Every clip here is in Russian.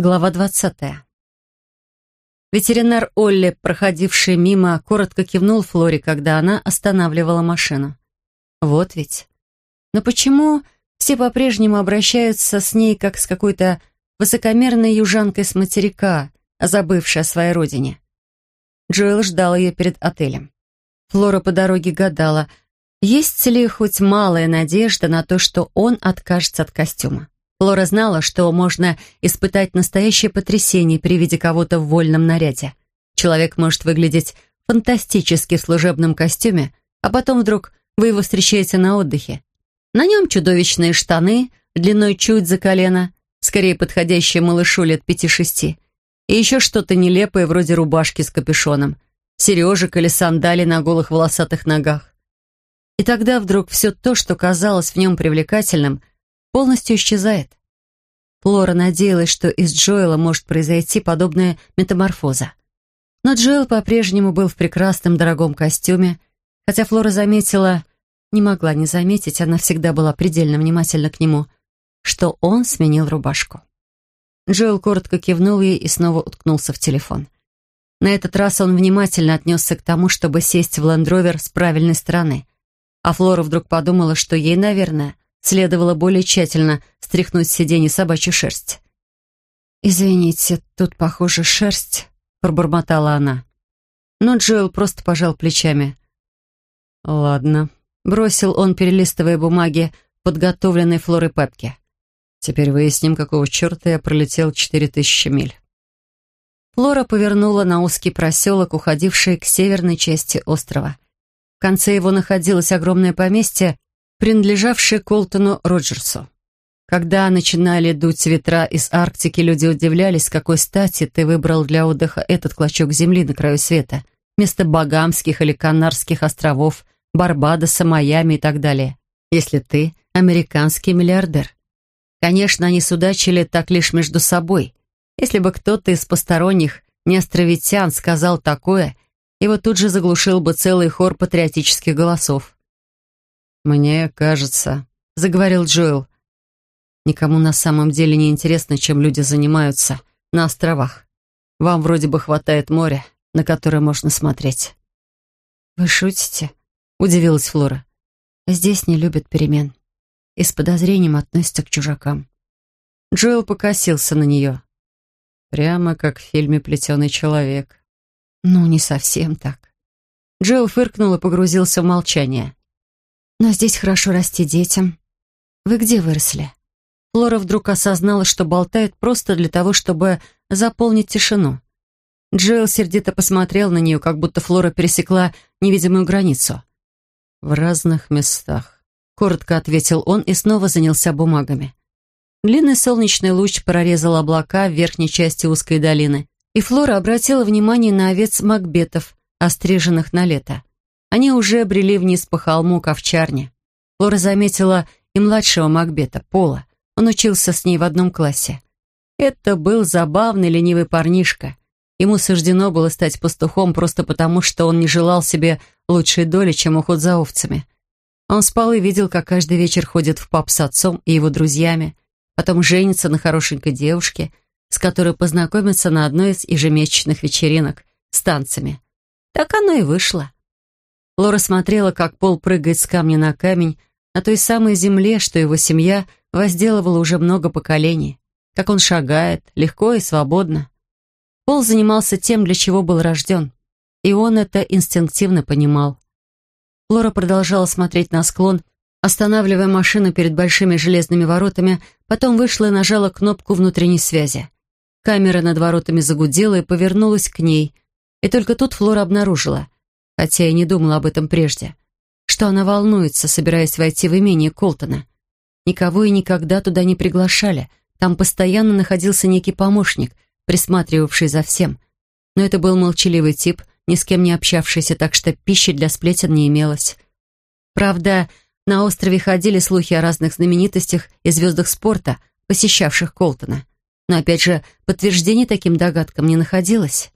Глава двадцатая. Ветеринар Олли, проходивший мимо, коротко кивнул Флоре, когда она останавливала машину. Вот ведь. Но почему все по-прежнему обращаются с ней, как с какой-то высокомерной южанкой с материка, забывшей о своей родине? Джоэл ждал ее перед отелем. Флора по дороге гадала, есть ли хоть малая надежда на то, что он откажется от костюма. Лора знала, что можно испытать настоящее потрясение при виде кого-то в вольном наряде. Человек может выглядеть фантастически в служебном костюме, а потом вдруг вы его встречаете на отдыхе. На нем чудовищные штаны, длиной чуть за колено, скорее подходящие малышу лет пяти-шести, и еще что-то нелепое вроде рубашки с капюшоном, сережек или сандалий на голых волосатых ногах. И тогда вдруг все то, что казалось в нем привлекательным, полностью исчезает. Флора надеялась, что из Джоэла может произойти подобная метаморфоза. Но Джоэл по-прежнему был в прекрасном дорогом костюме, хотя Флора заметила, не могла не заметить, она всегда была предельно внимательна к нему, что он сменил рубашку. Джоэл коротко кивнул ей и снова уткнулся в телефон. На этот раз он внимательно отнесся к тому, чтобы сесть в лендровер с правильной стороны. А Флора вдруг подумала, что ей, наверное, Следовало более тщательно стряхнуть с сиденья собачью шерсть. «Извините, тут, похоже, шерсть», — пробормотала она. Но Джоэл просто пожал плечами. «Ладно», — бросил он, перелистывая бумаги, подготовленной Флорой папки. «Теперь выясним, какого черта я пролетел четыре тысячи миль». Флора повернула на узкий проселок, уходивший к северной части острова. В конце его находилось огромное поместье, принадлежавший Колтону Роджерсу. Когда начинали дуть ветра из Арктики, люди удивлялись, какой стати ты выбрал для отдыха этот клочок земли на краю света, вместо Багамских или Канарских островов, Барбадоса, Майами и так далее, если ты американский миллиардер. Конечно, они судачили так лишь между собой. Если бы кто-то из посторонних, не островитян, сказал такое, его тут же заглушил бы целый хор патриотических голосов. «Мне кажется», — заговорил Джоэл, «никому на самом деле не интересно, чем люди занимаются на островах. Вам вроде бы хватает моря, на которое можно смотреть». «Вы шутите?» — удивилась Флора. «Здесь не любят перемен и с подозрением относятся к чужакам». Джоэл покосился на нее. Прямо как в фильме «Плетеный человек». «Ну, не совсем так». Джоэл фыркнул и погрузился в молчание. Но здесь хорошо расти детям. Вы где выросли? Флора вдруг осознала, что болтает просто для того, чтобы заполнить тишину. Джилл сердито посмотрел на нее, как будто Флора пересекла невидимую границу. «В разных местах», — коротко ответил он и снова занялся бумагами. Длинный солнечный луч прорезал облака в верхней части узкой долины, и Флора обратила внимание на овец Макбетов, остриженных на лето. Они уже брели вниз по холму к. Лора заметила и младшего Макбета, Пола. Он учился с ней в одном классе. Это был забавный ленивый парнишка. Ему суждено было стать пастухом просто потому, что он не желал себе лучшей доли, чем уход за овцами. Он спал и видел, как каждый вечер ходит в паб с отцом и его друзьями, потом женится на хорошенькой девушке, с которой познакомится на одной из ежемесячных вечеринок с танцами. Так оно и вышло. Лора смотрела, как Пол прыгает с камня на камень на той самой земле, что его семья возделывала уже много поколений. Как он шагает, легко и свободно. Пол занимался тем, для чего был рожден. И он это инстинктивно понимал. Лора продолжала смотреть на склон, останавливая машину перед большими железными воротами, потом вышла и нажала кнопку внутренней связи. Камера над воротами загудела и повернулась к ней. И только тут Флора обнаружила — хотя и не думала об этом прежде, что она волнуется, собираясь войти в имение Колтона. Никого и никогда туда не приглашали, там постоянно находился некий помощник, присматривавший за всем. Но это был молчаливый тип, ни с кем не общавшийся, так что пищи для сплетен не имелось. Правда, на острове ходили слухи о разных знаменитостях и звездах спорта, посещавших Колтона. Но опять же, подтверждений таким догадкам не находилось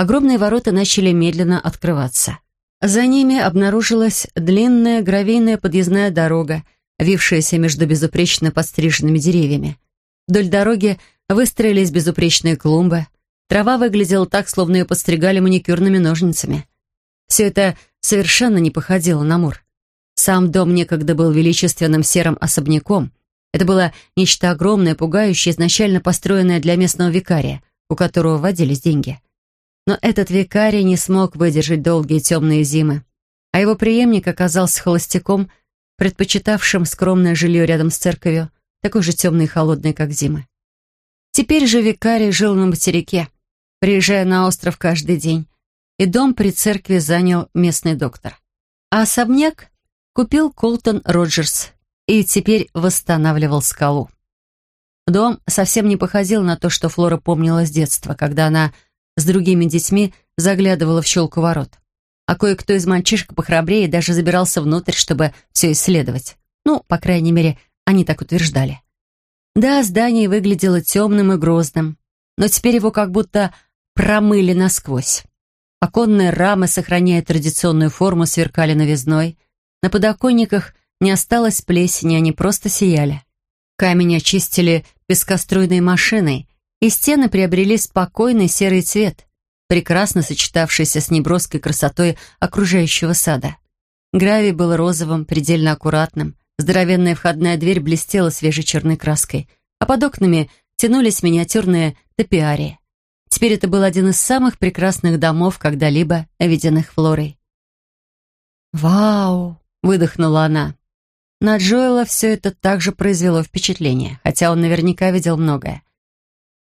огромные ворота начали медленно открываться. За ними обнаружилась длинная гравийная подъездная дорога, вившаяся между безупречно подстриженными деревьями. Вдоль дороги Выстроились безупречные клумбы. Трава выглядела так, словно ее подстригали маникюрными ножницами. Все это совершенно не походило на Мур. Сам дом некогда был величественным серым особняком. Это было нечто огромное, пугающее, изначально построенное для местного викария, у которого водились деньги. Но этот викарий не смог выдержать долгие темные зимы, а его преемник оказался холостяком, предпочитавшим скромное жилье рядом с церковью, такой же темный и холодный, как зимы. Теперь же викарий жил на материке, приезжая на остров каждый день, и дом при церкви занял местный доктор. А особняк купил Колтон Роджерс и теперь восстанавливал скалу. Дом совсем не походил на то, что Флора помнила с детства, когда она с другими детьми заглядывала в щелку ворот. А кое-кто из мальчишек похрабрее даже забирался внутрь, чтобы все исследовать. Ну, по крайней мере, они так утверждали. Да, здание выглядело темным и грозным, но теперь его как будто промыли насквозь. Оконные рамы, сохраняя традиционную форму, сверкали новизной — на подоконниках не осталось плесени, они просто сияли. Камень очистили пескоструйной машиной, и стены приобрели спокойный серый цвет, прекрасно сочетавшийся с неброской красотой окружающего сада. Гравий был розовым, предельно аккуратным, здоровенная входная дверь блестела свежей черной краской, а под окнами тянулись миниатюрные топиарии. Теперь это был один из самых прекрасных домов, когда-либо виденных Флорой. «Вау!» выдохнула она. На Джоэла все это также произвело впечатление, хотя он наверняка видел многое.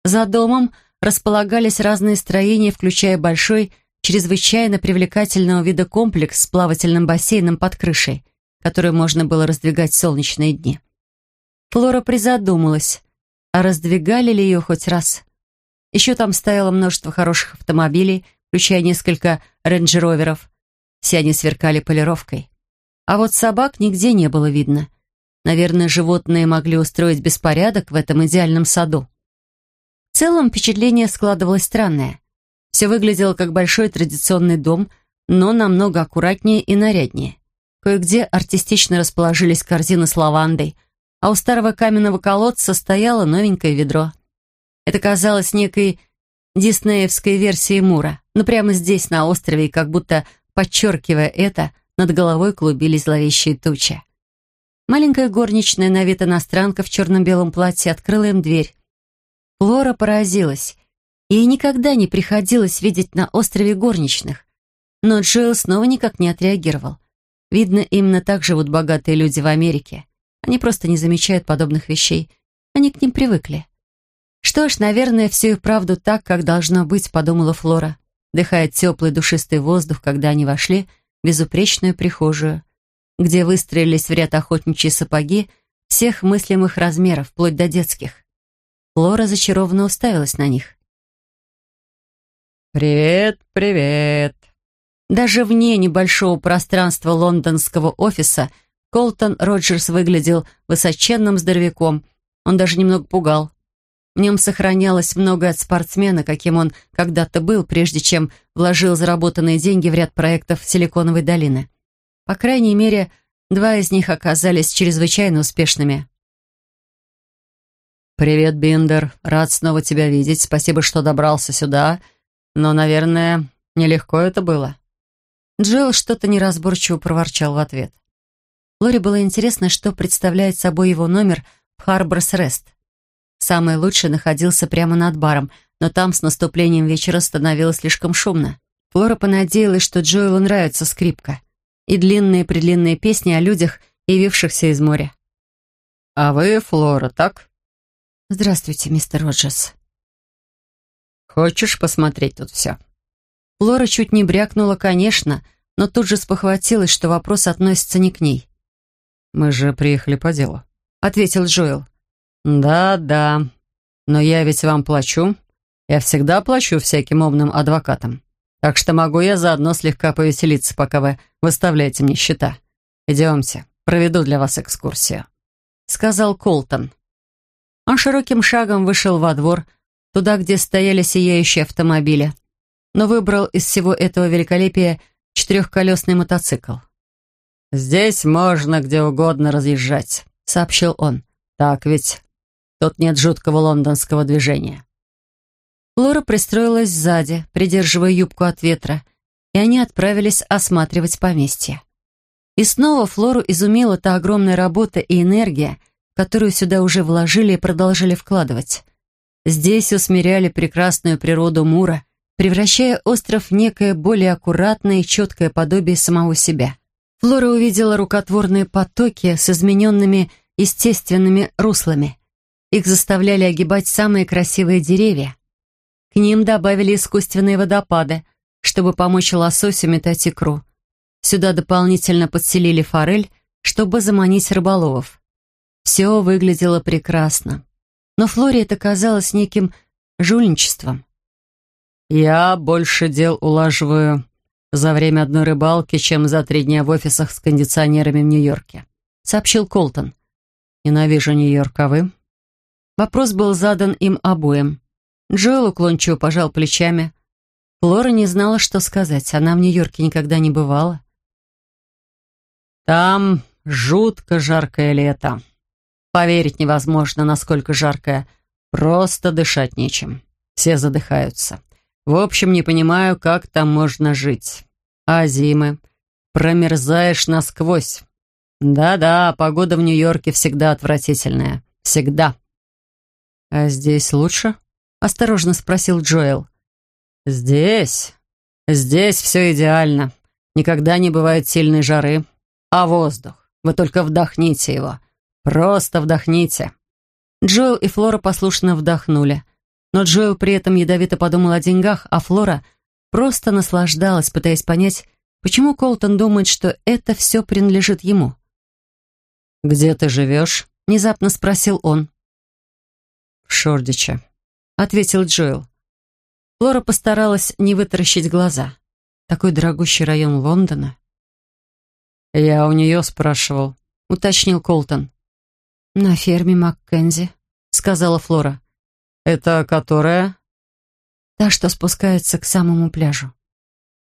За домом располагались разные строения, включая большой, чрезвычайно привлекательного вида комплекс с плавательным бассейном под крышей, который можно было раздвигать в солнечные дни. Флора призадумалась, а раздвигали ли ее хоть раз? Еще там стояло множество хороших автомобилей, включая несколько рейндж-роверов. Все они сверкали полировкой. А вот собак нигде не было видно. Наверное, животные могли устроить беспорядок в этом идеальном саду. В целом впечатление складывалось странное. Все выглядело как большой традиционный дом, но намного аккуратнее и наряднее. Кое-где артистично расположились корзины с лавандой, а у старого каменного колодца стояло новенькое ведро. Это казалось некой диснеевской версией Мура, но прямо здесь, на острове, и как будто подчеркивая это – над головой клубились зловещие тучи. Маленькая горничная на вид иностранка в черно-белом платье открыла им дверь. Флора поразилась. Ей никогда не приходилось видеть на острове горничных. Но Джоэл снова никак не отреагировал. Видно, именно так живут богатые люди в Америке. Они просто не замечают подобных вещей. Они к ним привыкли. Что ж, наверное, все и правду так, как должно быть, подумала Флора, дыхая теплый душистый воздух, когда они вошли — безупречную прихожую, где выстроились в ряд охотничьи сапоги всех мыслимых размеров, вплоть до детских. Лора зачарованно уставилась на них. «Привет, привет!» Даже вне небольшого пространства лондонского офиса Колтон Роджерс выглядел высоченным здоровяком. Он даже немного пугал. В нем сохранялось многое от спортсмена, каким он когда-то был, прежде чем вложил заработанные деньги в ряд проектов Силиконовой долины. По крайней мере, два из них оказались чрезвычайно успешными. «Привет, Биндер. Рад снова тебя видеть. Спасибо, что добрался сюда. Но, наверное, нелегко это было». Джилл что-то неразборчиво проворчал в ответ. Лори было интересно, что представляет собой его номер в Харборс Рест. Самый лучший находился прямо над баром, но там с наступлением вечера становилось слишком шумно. Флора понадеялась, что Джоэлу нравится скрипка и длинные-предлинные песни о людях, явившихся из моря. «А вы Флора, так?» «Здравствуйте, мистер Роджерс». «Хочешь посмотреть тут все?» Флора чуть не брякнула, конечно, но тут же спохватилась, что вопрос относится не к ней. «Мы же приехали по делу», — ответил Джоэл. «Да-да, но я ведь вам плачу. Я всегда плачу всяким умным адвокатам. Так что могу я заодно слегка повеселиться, пока вы выставляете мне счета. Идемте, проведу для вас экскурсию», — сказал Колтон. Он широким шагом вышел во двор, туда, где стояли сияющие автомобили, но выбрал из всего этого великолепия четырехколесный мотоцикл. «Здесь можно где угодно разъезжать», — сообщил он. «Так ведь?» Тут нет жуткого лондонского движения». Флора пристроилась сзади, придерживая юбку от ветра, и они отправились осматривать поместье. И снова Флору изумила та огромная работа и энергия, которую сюда уже вложили и продолжили вкладывать. Здесь усмиряли прекрасную природу Мура, превращая остров в некое более аккуратное и четкое подобие самого себя. Флора увидела рукотворные потоки с измененными естественными руслами. Их заставляли огибать самые красивые деревья. К ним добавили искусственные водопады, чтобы помочь лососю метать икру. Сюда дополнительно подселили форель, чтобы заманить рыболовов. Все выглядело прекрасно. Но Флоре это казалось неким жульничеством. «Я больше дел улаживаю за время одной рыбалки, чем за три дня в офисах с кондиционерами в Нью-Йорке», сообщил Колтон. «Ненавижу Нью-Йорк, а вы?» Вопрос был задан им обоим. Джоэл уклончиво пожал плечами. Флора не знала, что сказать. Она в Нью-Йорке никогда не бывала. «Там жутко жаркое лето», Поверить невозможно, насколько жаркое. Просто дышать нечем. Все задыхаются. В общем, не понимаю, как там можно жить. А зимы? Промерзаешь насквозь. Да-да, погода в Нью-Йорке всегда отвратительная. Всегда. «А здесь лучше?» — осторожно спросил Джоэл. «Здесь? Здесь все идеально. Никогда не бывает сильной жары. А воздух? Вы только вдохните его. «Просто вдохните». Джоэл и Флора послушно вдохнули. Но Джоэл при этом ядовито подумал о деньгах, а Флора просто наслаждалась, пытаясь понять, почему Колтон думает, что это все принадлежит ему. «Где ты живешь?» — внезапно спросил он. «В Шордиче», — ответил Джоэл. Флора постаралась не вытаращить глаза. Такой дорогущий район Лондона. «Я у нее спрашивал», — уточнил Колтон. «На ферме Маккензи», — сказала Флора. «Это которая?» «Та, что спускается к самому пляжу».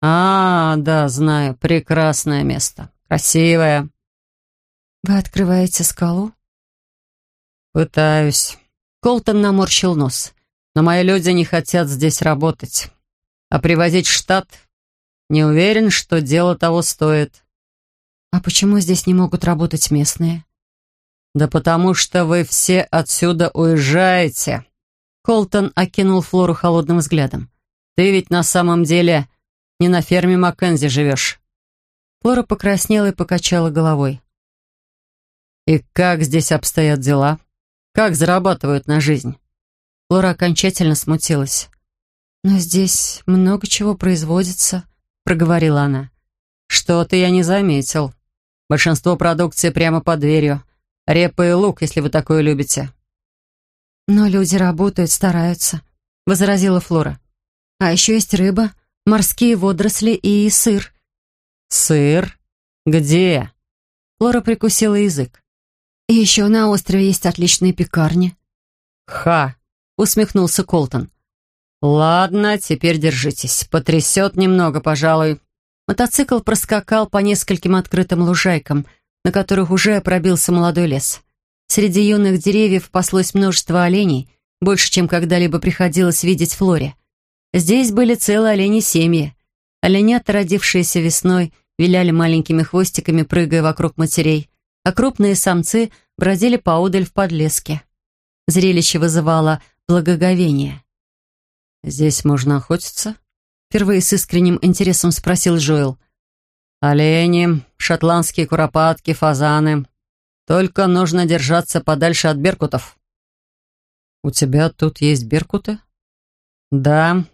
«А, да, знаю. Прекрасное место. Красивое». «Вы открываете скалу?» «Пытаюсь». Колтон наморщил нос. «Но мои люди не хотят здесь работать. А привозить штат не уверен, что дело того стоит». «А почему здесь не могут работать местные?» «Да потому что вы все отсюда уезжаете!» Колтон окинул Флору холодным взглядом. «Ты ведь на самом деле не на ферме Маккензи живешь». Флора покраснела и покачала головой. «И как здесь обстоят дела? Как зарабатывают на жизнь?» Флора окончательно смутилась. «Но здесь много чего производится», — проговорила она. «Что-то я не заметил. Большинство продукции прямо под дверью. Репа и лук, если вы такое любите». «Но люди работают, стараются», — возразила Флора. «А еще есть рыба, морские водоросли и сыр». «Сыр? Где?» Флора прикусила язык. «И еще на острове есть отличные пекарни». «Ха!» — усмехнулся Колтон. «Ладно, теперь держитесь. Потрясет немного, пожалуй». Мотоцикл проскакал по нескольким открытым лужайкам — на которых уже пробился молодой лес. Среди юных деревьев паслось множество оленей, больше, чем когда-либо приходилось видеть Флоре. Здесь были целые олени-семьи. Оленята, родившиеся весной, виляли маленькими хвостиками, прыгая вокруг матерей, а крупные самцы бродили поодаль в подлеске. Зрелище вызывало благоговение. «Здесь можно охотиться?» Впервые с искренним интересом спросил Джоэл. Олени, шотландские куропатки, фазаны. Только нужно держаться подальше от беркутов. У тебя тут есть беркуты? Да.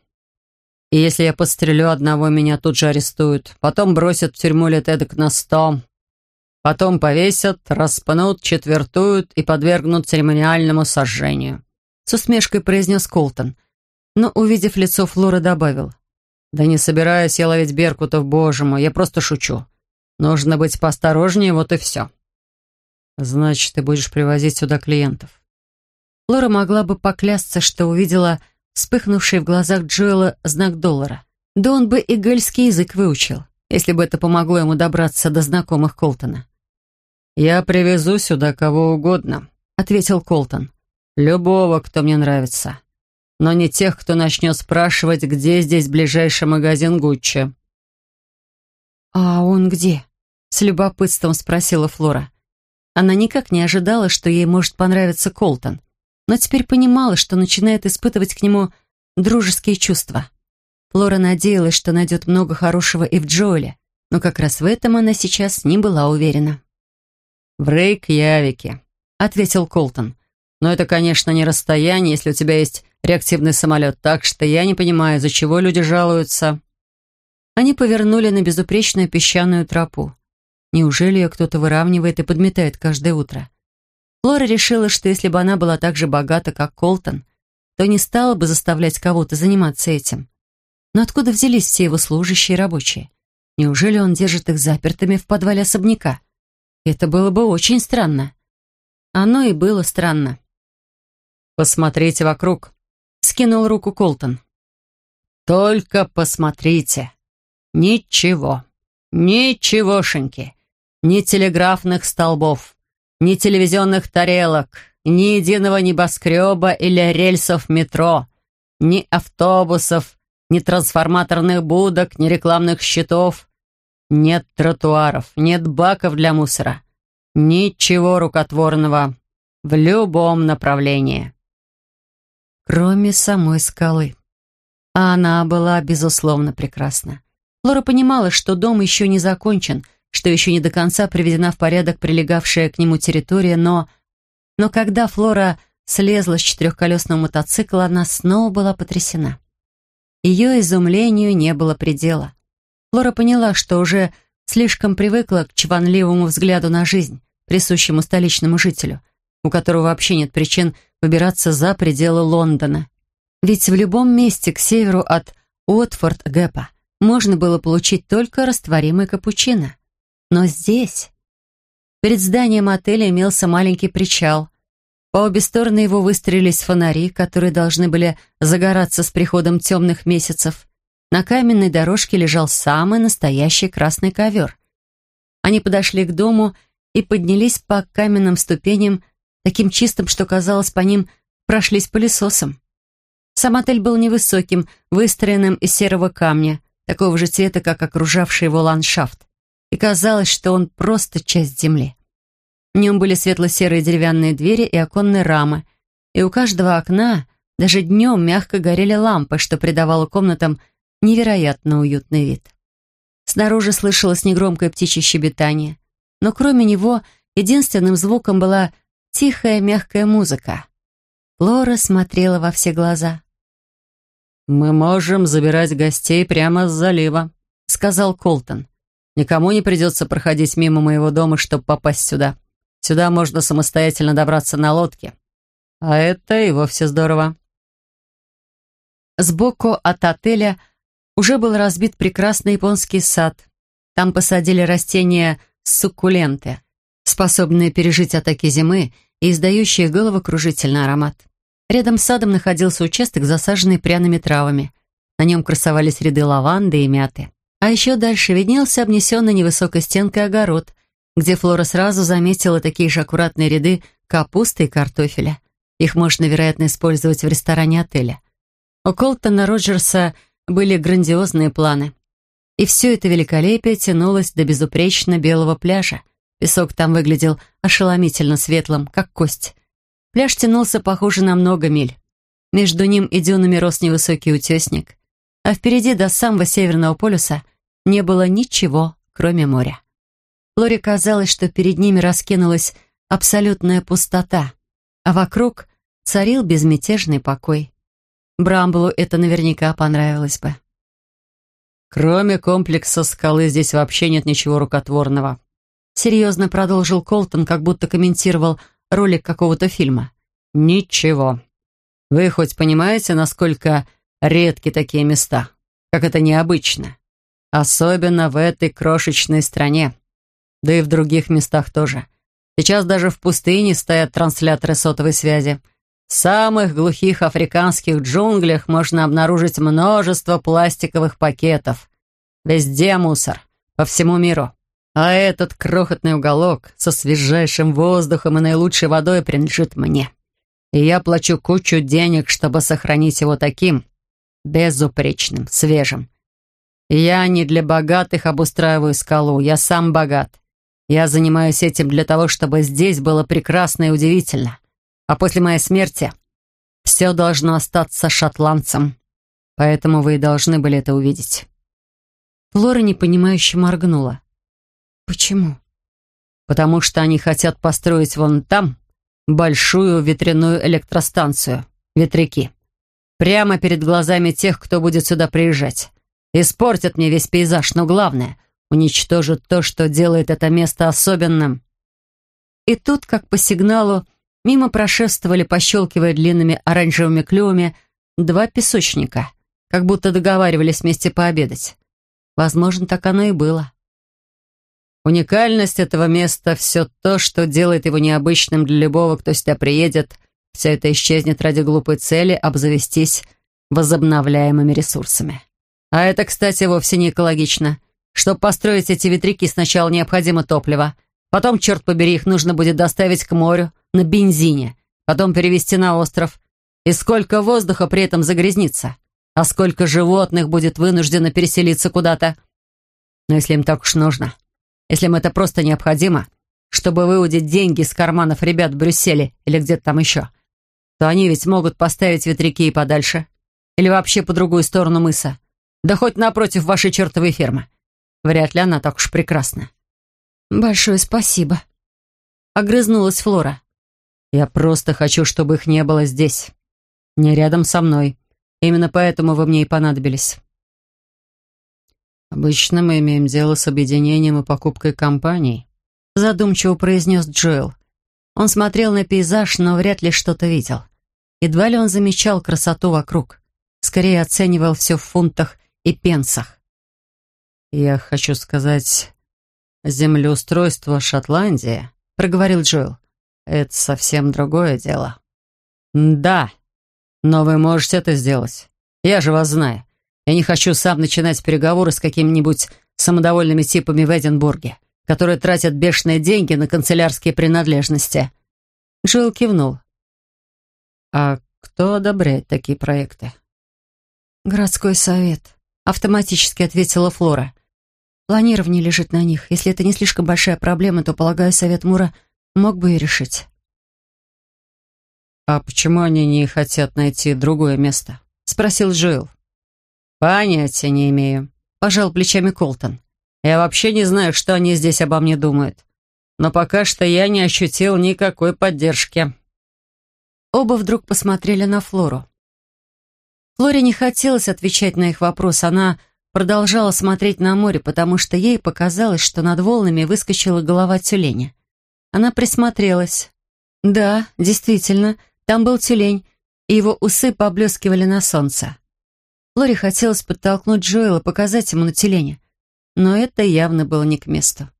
И если я подстрелю одного, меня тут же арестуют. Потом бросят в тюрьму лет эдак на сто. Потом повесят, распнут, четвертуют и подвергнут церемониальному сожжению. С усмешкой произнес Колтон. Но, увидев лицо Флоры, добавил. «Да не собираюсь я ловить беркутов, боже мой, я просто шучу. Нужно быть поосторожнее, вот и все». «Значит, ты будешь привозить сюда клиентов?» Лора могла бы поклясться, что увидела вспыхнувший в глазах Джоэла знак доллара. Да он бы и гельский язык выучил, если бы это помогло ему добраться до знакомых Колтона. «Я привезу сюда кого угодно», — ответил Колтон. Любого, кто мне нравится. Но не тех, кто начнет спрашивать, где здесь ближайший магазин Гуччи. «А он где?» — с любопытством спросила Флора. Она никак не ожидала, что ей может понравиться Колтон, но теперь понимала, что начинает испытывать к нему дружеские чувства. Флора надеялась, что найдет много хорошего и в Джоэле, но как раз в этом она сейчас не была уверена. «В Рейкьявике», — ответил Колтон. «Но это, конечно, не расстояние, если у тебя есть реактивный самолет, так что я не понимаю, из-за чего люди жалуются». Они повернули на безупречную песчаную тропу. Неужели ее кто-то выравнивает и подметает каждое утро? Флора решила, что если бы она была так же богата, как Колтон, то не стала бы заставлять кого-то заниматься этим. Но откуда взялись все его служащие и рабочие? Неужели он держит их запертыми в подвале особняка? Это было бы очень странно. Оно и было странно. «Посмотрите вокруг», — скинул руку Колтон. «Только посмотрите. Ничего. Ничегошеньки. Ни телеграфных столбов, ни телевизионных тарелок, ни единого небоскреба или рельсов метро, ни автобусов, ни трансформаторных будок, ни рекламных щитов. Нет тротуаров, нет баков для мусора. Ничего рукотворного в любом направлении. Кроме самой скалы. А она была, безусловно, прекрасна. Лора понимала, что дом еще не закончен, что еще не до конца приведена в порядок прилегавшая к нему территория, но... Но когда Флора слезла с четырехколесного мотоцикла, она снова была потрясена. Ее изумлению не было предела. Флора поняла, что уже слишком привыкла к чванливому взгляду на жизнь, присущему столичному жителю, у которого вообще нет причин выбираться за пределы Лондона. Ведь в любом месте к северу от Уотфорд-Гэпа можно было получить только растворимый капучино. Но здесь... Перед зданием отеля имелся маленький причал. По обе стороны его выстроились фонари, которые должны были загораться с приходом темных месяцев. На каменной дорожке лежал самый настоящий красный ковер. Они подошли к дому и поднялись по каменным ступеням, таким чистым, что, казалось, по ним прошлись пылесосом. Сам отель был невысоким, выстроенным из серого камня, такого же цвета, как окружавший его ландшафт, и казалось, что он просто часть земли. В нем были светло-серые деревянные двери и оконные рамы, и у каждого окна даже днем мягко горели лампы, что придавало комнатам невероятно уютный вид. Снаружи слышалось негромкое птичье щебетание, но кроме него единственным звуком была тихая мягкая музыка. Лора смотрела во все глаза. «Мы можем забирать гостей прямо с залива», — сказал Колтон. «Никому не придется проходить мимо моего дома, чтобы попасть сюда. Сюда можно самостоятельно добраться на лодке. А это и вовсе здорово». Сбоку от отеля уже был разбит прекрасный японский сад. Там посадили растения суккуленты, способные пережить атаки зимы и издающие головокружительный аромат. Рядом с садом находился участок, засаженный пряными травами. На нем красовались ряды лаванды и мяты. А еще дальше виднелся обнесенный невысокой стенкой огород, где Флора сразу заметила такие же аккуратные ряды капусты и картофеля. Их можно, вероятно, использовать в ресторане отеля. У Колтона Роджерса были грандиозные планы. И все это великолепие тянулось до безупречно белого пляжа. Песок там выглядел ошеломительно светлым, как кость. Пляж тянулся, похоже, на много миль. Между ним и дюнами рос невысокий утесник, а впереди до самого Северного полюса не было ничего, кроме моря. Лоре казалось, что перед ними раскинулась абсолютная пустота, а вокруг царил безмятежный покой. Брамблу это наверняка понравилось бы. «Кроме комплекса скалы здесь вообще нет ничего рукотворного», серьезно продолжил Колтон, как будто комментировал ролик какого-то фильма. «Ничего. Вы хоть понимаете, насколько редки такие места? Как это необычно? Особенно в этой крошечной стране. Да и в других местах тоже. Сейчас даже в пустыне стоят трансляторы сотовой связи. В самых глухих африканских джунглях можно обнаружить множество пластиковых пакетов. Везде мусор. По всему миру. А этот крохотный уголок со свежайшим воздухом и наилучшей водой принадлежит мне. И я плачу кучу денег, чтобы сохранить его таким, безупречным, свежим. Я не для богатых обустраиваю скалу, я сам богат. Я занимаюсь этим для того, чтобы здесь было прекрасно и удивительно. А после моей смерти все должно остаться шотландцем. Поэтому вы и должны были это увидеть. Флора непонимающе моргнула. «Почему?» «Потому что они хотят построить вон там большую ветряную электростанцию, ветряки, прямо перед глазами тех, кто будет сюда приезжать. Испортят мне весь пейзаж, но главное — уничтожат то, что делает это место особенным». И тут, как по сигналу, мимо прошествовали, пощелкивая длинными оранжевыми клювами, два песочника, как будто договаривались вместе пообедать. Возможно, так оно и было. Уникальность этого места — все то, что делает его необычным для любого, кто сюда приедет. Все это исчезнет ради глупой цели обзавестись возобновляемыми ресурсами. А это, кстати, вовсе не экологично. Чтобы построить эти ветряки, сначала необходимо топливо. Потом, черт побери, их нужно будет доставить к морю на бензине. Потом перевезти на остров. И сколько воздуха при этом загрязнится. А сколько животных будет вынуждено переселиться куда-то? Но если им так уж нужно, если им это просто необходимо, чтобы выудить деньги из карманов ребят в Брюсселе или где-то там еще, то они ведь могут поставить ветряки и подальше. Или вообще по другую сторону мыса. Да хоть напротив вашей чертовой фермы. Вряд ли она так уж прекрасна. «Большое спасибо», — огрызнулась Флора. «Я просто хочу, чтобы их не было здесь. Не рядом со мной. Именно поэтому вы мне и понадобились. Обычно мы имеем дело с объединением и покупкой компаний, задумчиво произнес Джоэл. Он смотрел на пейзаж, но вряд ли что-то видел. Едва ли он замечал красоту вокруг. Скорее оценивал все в фунтах и пенсах. «Я хочу сказать, землеустройство Шотландии», — проговорил Джоэл. «Это совсем другое дело». «Да», но вы можете это сделать. Я же вас знаю. Я не хочу сам начинать переговоры с какими-нибудь самодовольными типами в Эдинбурге, которые тратят бешеные деньги на канцелярские принадлежности». Джилл кивнул. «А кто одобряет такие проекты?» «Городской совет», — автоматически ответила Флора. «Планирование лежит на них. Если это не слишком большая проблема, то, полагаю, совет Мура мог бы и решить». «А почему они не хотят найти другое место?» — спросил Джоэл. «Понятия не имею», — пожал плечами Колтон. «Я вообще не знаю, что они здесь обо мне думают. Но пока что я не ощутил никакой поддержки». Оба вдруг посмотрели на Флору. Флоре не хотелось отвечать на их вопрос. Она продолжала смотреть на море, потому что ей показалось, что над волнами выскочила голова тюленя. Она присмотрелась. Да, действительно, там был тюлень, и его усы поблескивали на солнце. Лори хотелось подтолкнуть Джоэла, показать ему на тюленя, но это явно было не к месту.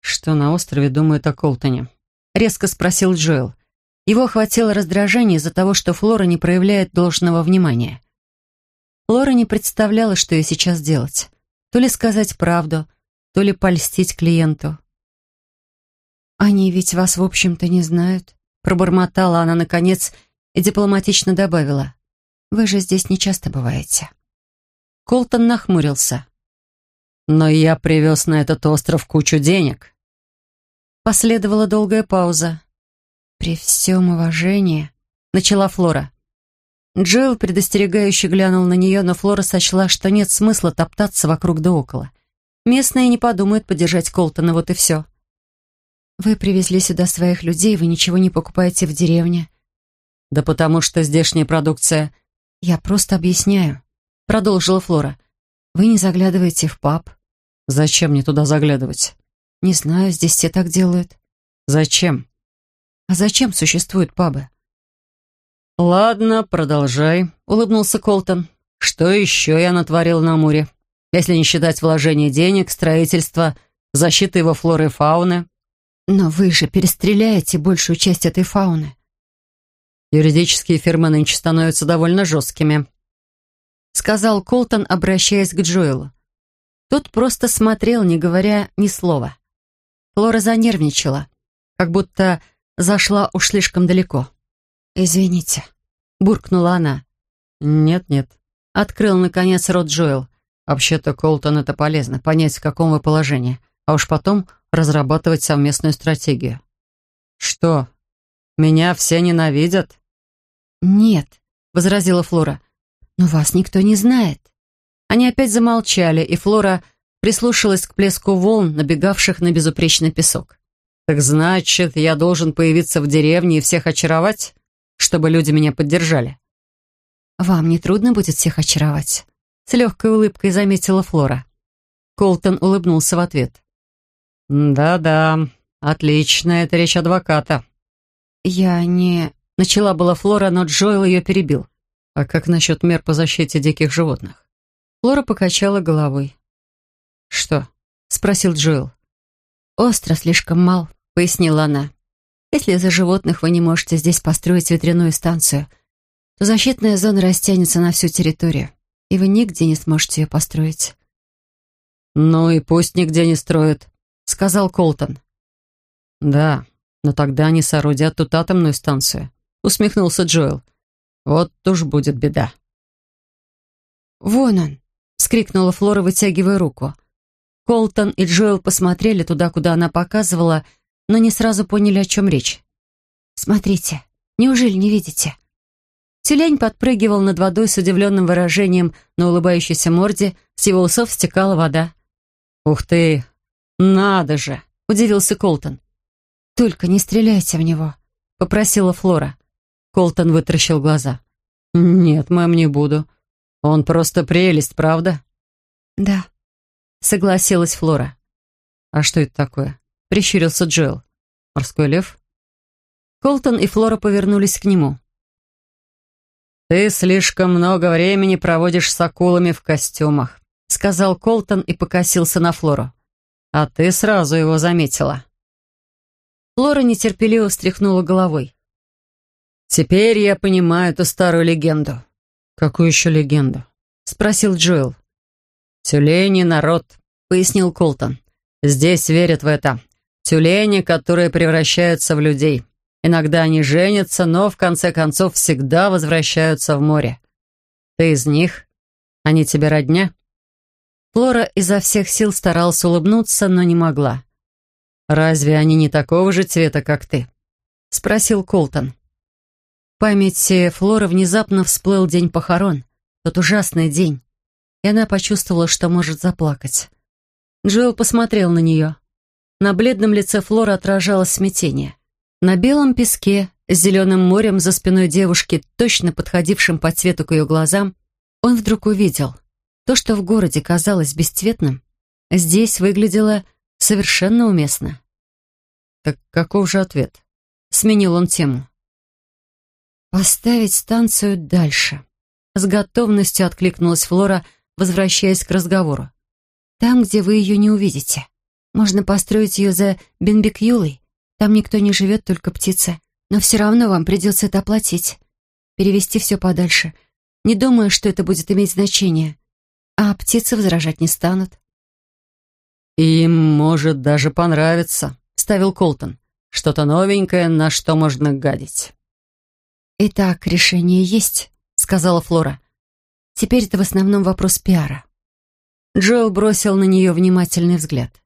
«Что на острове думают о Колтоне?» — резко спросил Джоэл. Его охватило раздражение из-за того, что Флора не проявляет должного внимания. Флора не представляла, что ей сейчас делать. То ли сказать правду, то ли польстить клиенту. «Они ведь вас, в общем-то, не знают», Пробормотала она, наконец, и дипломатично добавила. «Вы же здесь не часто бываете». Колтон нахмурился. «Но я привез на этот остров кучу денег». Последовала долгая пауза. «При всем уважении», — начала Флора. Джилл предостерегающе глянул на нее, но Флора сочла, что нет смысла топтаться вокруг да около. Местные не подумают поддержать Колтона, вот и все. «Вы привезли сюда своих людей, вы ничего не покупаете в деревне». «Да потому что здешняя продукция...» «Я просто объясняю», — продолжила Флора. «Вы не заглядываете в паб». «Зачем мне туда заглядывать?» «Не знаю, здесь все так делают». «Зачем?» «А зачем существуют пабы?» «Ладно, продолжай», — улыбнулся Колтон. «Что еще я натворил на Амуре? Если не считать вложения денег, строительства, защиты его флоры и фауны?» Но вы же перестреляете большую часть этой фауны. Юридические фирмы нынче становятся довольно жесткими. Сказал Колтон, обращаясь к Джоэлу. Тот просто смотрел, не говоря ни слова. Флора занервничала, как будто зашла уж слишком далеко. «Извините», — буркнула она. «Нет-нет», — открыл, наконец, рот Джоэл. «Вообще-то, Колтон, это полезно, понять, в каком вы положении, а уж потом разрабатывать совместную стратегию». «Что, меня все ненавидят?» «Нет», — возразила Флора, — «но вас никто не знает». Они опять замолчали, и Флора прислушалась к плеску волн, набегавших на безупречный песок. «Так значит, я должен появиться в деревне и всех очаровать, чтобы люди меня поддержали?» «Вам не трудно будет всех очаровать?» С легкой улыбкой заметила Флора. Колтон улыбнулся в ответ. «Да-да, отлично, это речь адвоката». «Я не...» Начала была Флора, но Джоэл ее перебил. «А как насчет мер по защите диких животных?» Флора покачала головой. «Что?» — спросил Джоэл. «Остро слишком мал», — пояснила она. «Если из-за животных вы не можете здесь построить ветряную станцию, то защитная зона растянется на всю территорию, и вы нигде не сможете ее построить». «Ну и пусть нигде не строят», — сказал Колтон. «Да, но тогда они соорудят тут атомную станцию», — усмехнулся Джоэл. «Вот уж будет беда». «Вон он!» — вскрикнула Флора, вытягивая руку. Колтон и Джоэл посмотрели туда, куда она показывала, но не сразу поняли, о чем речь. «Смотрите, неужели не видите?» Тюлень подпрыгивал над водой с удивленным выражением на улыбающейся морде, с его усов стекала вода. «Ух ты! Надо же!» — удивился Колтон. «Только не стреляйте в него», — попросила Флора. Колтон вытаращил глаза. «Нет, мэм, не буду. Он просто прелесть, правда?» «Да», — согласилась Флора. «А что это такое?» — прищурился Джоэл. «Морской лев?» Колтон и Флора повернулись к нему. «Ты слишком много времени проводишь с акулами в костюмах», — сказал Колтон и покосился на Флору. «А ты сразу его заметила». Флора нетерпеливо встряхнула головой. «Теперь я понимаю эту старую легенду». «Какую еще легенду?» — спросил Джоэл. «Тюлени — народ», — пояснил Колтон. «Здесь верят в это. Тюлени, которые превращаются в людей. Иногда они женятся, но в конце концов всегда возвращаются в море. Ты из них? Они тебе родня?» Флора изо всех сил старалась улыбнуться, но не могла. «Разве они не такого же цвета, как ты?» — спросил Колтон. В памяти Флоры внезапно всплыл день похорон, тот ужасный день, и она почувствовала, что может заплакать. Джоэл посмотрел на нее. На бледном лице Флоры отражалось смятение. На белом песке, с зеленым морем за спиной девушки, точно подходившим по цвету к ее глазам, он вдруг увидел. То, что в городе казалось бесцветным, здесь выглядело совершенно уместно. «Так каков же ответ?» — сменил он тему. «Поставить станцию дальше». С готовностью откликнулась Флора, возвращаясь к разговору. «Там, где вы ее не увидите. Можно построить ее за Бенбекюлой, там никто не живет, только птицы. Но все равно вам придется это оплатить. Перевести все подальше. Не думаю, что это будет иметь значение. А птицы возражать не станут. «Им может даже понравиться», — ставил Колтон. «Что-то новенькое, на что можно гадить». «Итак, решение есть», — сказала Флора. «Теперь это в основном вопрос пиара». Джоэл бросил на нее внимательный взгляд.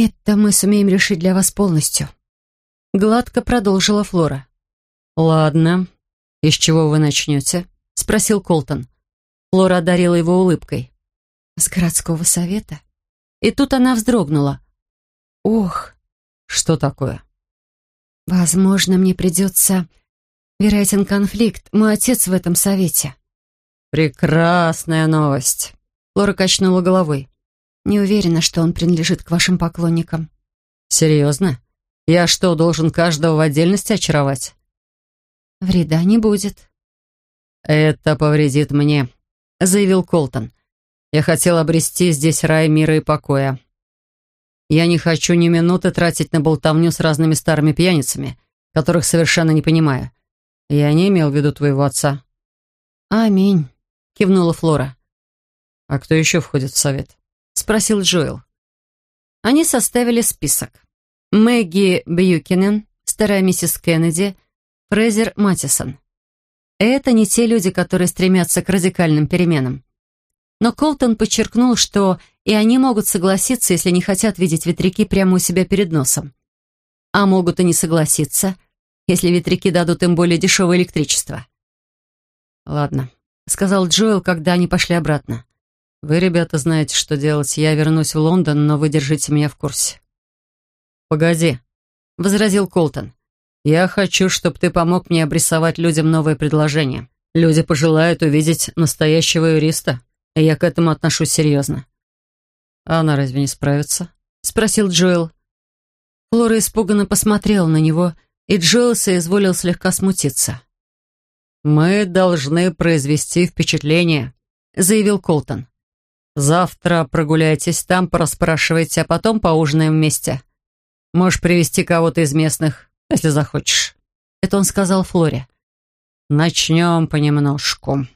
«Это мы сумеем решить для вас полностью», — гладко продолжила Флора. «Ладно. И с чего вы начнете?» — спросил Колтон. Флора одарила его улыбкой. «С городского совета?» И тут она вздрогнула. «Ох!» «Что такое?» «Возможно, мне придется... Вероятен конфликт. Мой отец в этом совете». «Прекрасная новость!» Флора качнула головой. Не уверена, что он принадлежит к вашим поклонникам». «Серьезно? Я что, должен каждого в отдельности очаровать?» «Вреда не будет». «Это повредит мне», — заявил Колтон. «Я хотел обрести здесь рай мира и покоя. Я не хочу ни минуты тратить на болтовню с разными старыми пьяницами, которых совершенно не понимаю. Я не имел в виду твоего отца». «Аминь», — кивнула Флора. «А кто еще входит в совет?» Спросил Джоэл. Они составили список. Мэгги Бьюкинен, старая миссис Кеннеди, Фрейзер Матисон. Это не те люди, которые стремятся к радикальным переменам. Но Колтон подчеркнул, что и они могут согласиться, если не хотят видеть ветряки прямо у себя перед носом. А могут и не согласиться, если ветряки дадут им более дешевое электричество. «Ладно», — сказал Джоэл, когда они пошли обратно. «Вы, ребята, знаете, что делать. Я вернусь в Лондон, но вы держите меня в курсе». «Погоди», — возразил Колтон. «Я хочу, чтобы ты помог мне обрисовать людям новые предложения. Люди пожелают увидеть настоящего юриста, и я к этому отношусь серьезно». «А она разве не справится?» — спросил Джоэл. Флора испуганно посмотрела на него, и Джоэл соизволил слегка смутиться. «Мы должны произвести впечатление», — заявил Колтон. «Завтра прогуляйтесь там, порасспрашивайте, а потом поужинаем вместе. Можешь привести кого-то из местных, если захочешь». Это он сказал Флоре. «Начнем понемножку».